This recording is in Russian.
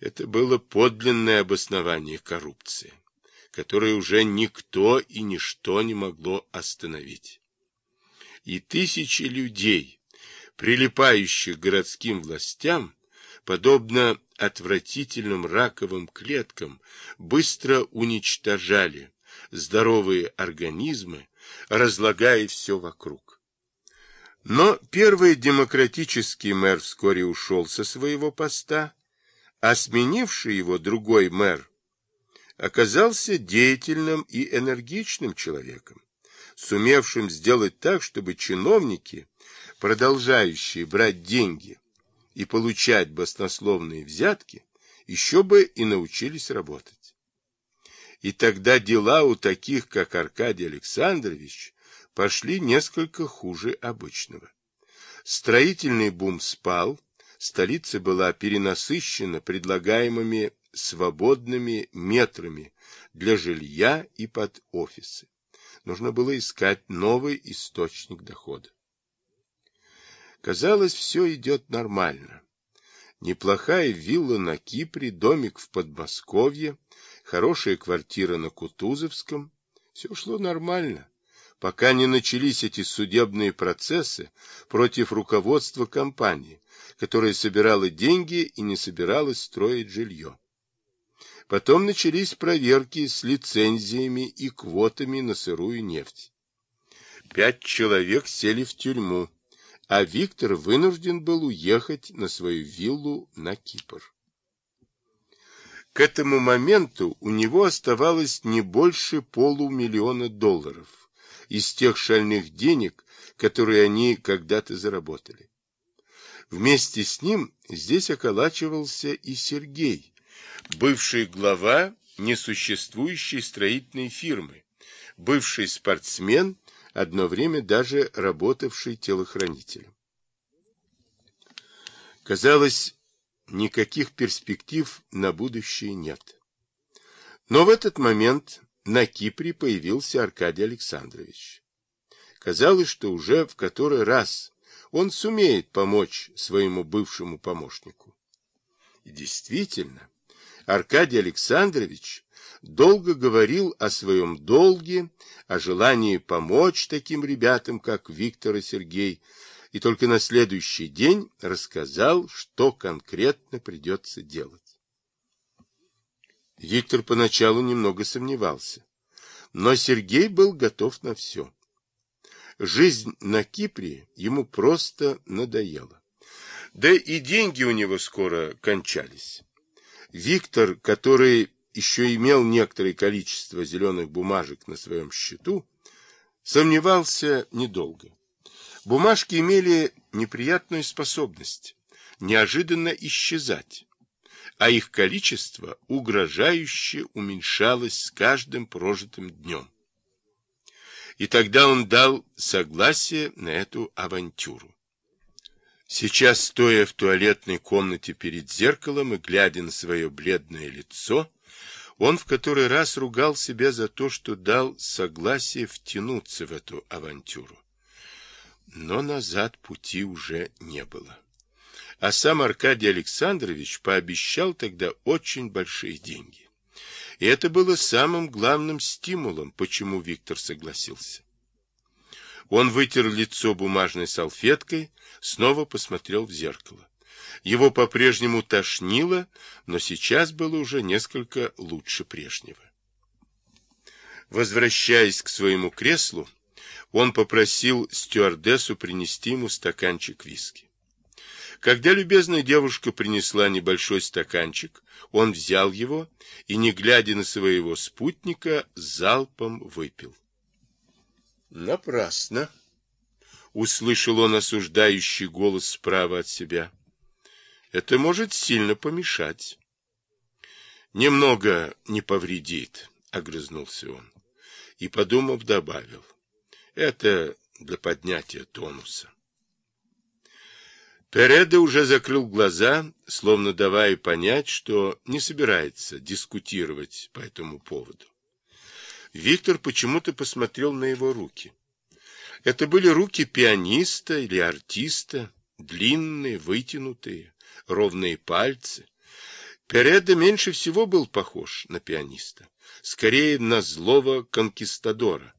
Это было подлинное обоснование коррупции, которое уже никто и ничто не могло остановить. И тысячи людей, прилипающих к городским властям, подобно отвратительным раковым клеткам, быстро уничтожали здоровые организмы, разлагая все вокруг. Но первый демократический мэр вскоре ушел со своего поста, а сменивший его другой мэр оказался деятельным и энергичным человеком, сумевшим сделать так, чтобы чиновники, продолжающие брать деньги и получать баснословные взятки, еще бы и научились работать. И тогда дела у таких, как Аркадий Александрович, пошли несколько хуже обычного. Строительный бум спал, столица была перенасыщена предлагаемыми свободными метрами для жилья и под офисы. Нужно было искать новый источник дохода. Казалось, все идет нормально. Неплохая вилла на Кипре, домик в Подмосковье, хорошая квартира на Кутузовском. Все шло нормально пока не начались эти судебные процессы против руководства компании, которая собирала деньги и не собиралась строить жилье. Потом начались проверки с лицензиями и квотами на сырую нефть. Пять человек сели в тюрьму, а Виктор вынужден был уехать на свою виллу на Кипр. К этому моменту у него оставалось не больше полумиллиона долларов из тех шальных денег, которые они когда-то заработали. Вместе с ним здесь околачивался и Сергей, бывший глава несуществующей строительной фирмы, бывший спортсмен, одно время даже работавший телохранителем. Казалось, никаких перспектив на будущее нет. Но в этот момент на Кипре появился Аркадий Александрович. Казалось, что уже в который раз он сумеет помочь своему бывшему помощнику. И действительно, Аркадий Александрович долго говорил о своем долге, о желании помочь таким ребятам, как Виктор и Сергей, и только на следующий день рассказал, что конкретно придется делать. Виктор поначалу немного сомневался, но Сергей был готов на все. Жизнь на Кипре ему просто надоела. Да и деньги у него скоро кончались. Виктор, который еще имел некоторое количество зеленых бумажек на своем счету, сомневался недолго. Бумажки имели неприятную способность неожиданно исчезать а их количество угрожающе уменьшалось с каждым прожитым днем. И тогда он дал согласие на эту авантюру. Сейчас, стоя в туалетной комнате перед зеркалом и глядя на свое бледное лицо, он в который раз ругал себя за то, что дал согласие втянуться в эту авантюру. Но назад пути уже не было. А сам Аркадий Александрович пообещал тогда очень большие деньги. И это было самым главным стимулом, почему Виктор согласился. Он вытер лицо бумажной салфеткой, снова посмотрел в зеркало. Его по-прежнему тошнило, но сейчас было уже несколько лучше прежнего. Возвращаясь к своему креслу, он попросил стюардессу принести ему стаканчик виски. Когда любезная девушка принесла небольшой стаканчик, он взял его и, не глядя на своего спутника, залпом выпил. Напрасно. Услышал он осуждающий голос справа от себя. Это может сильно помешать. Немного не повредит, огрызнулся он. И, подумав, добавил. Это для поднятия тонуса. Переда уже закрыл глаза, словно давая понять, что не собирается дискутировать по этому поводу. Виктор почему-то посмотрел на его руки. Это были руки пианиста или артиста, длинные, вытянутые, ровные пальцы. Переда меньше всего был похож на пианиста, скорее на злого конкистадора,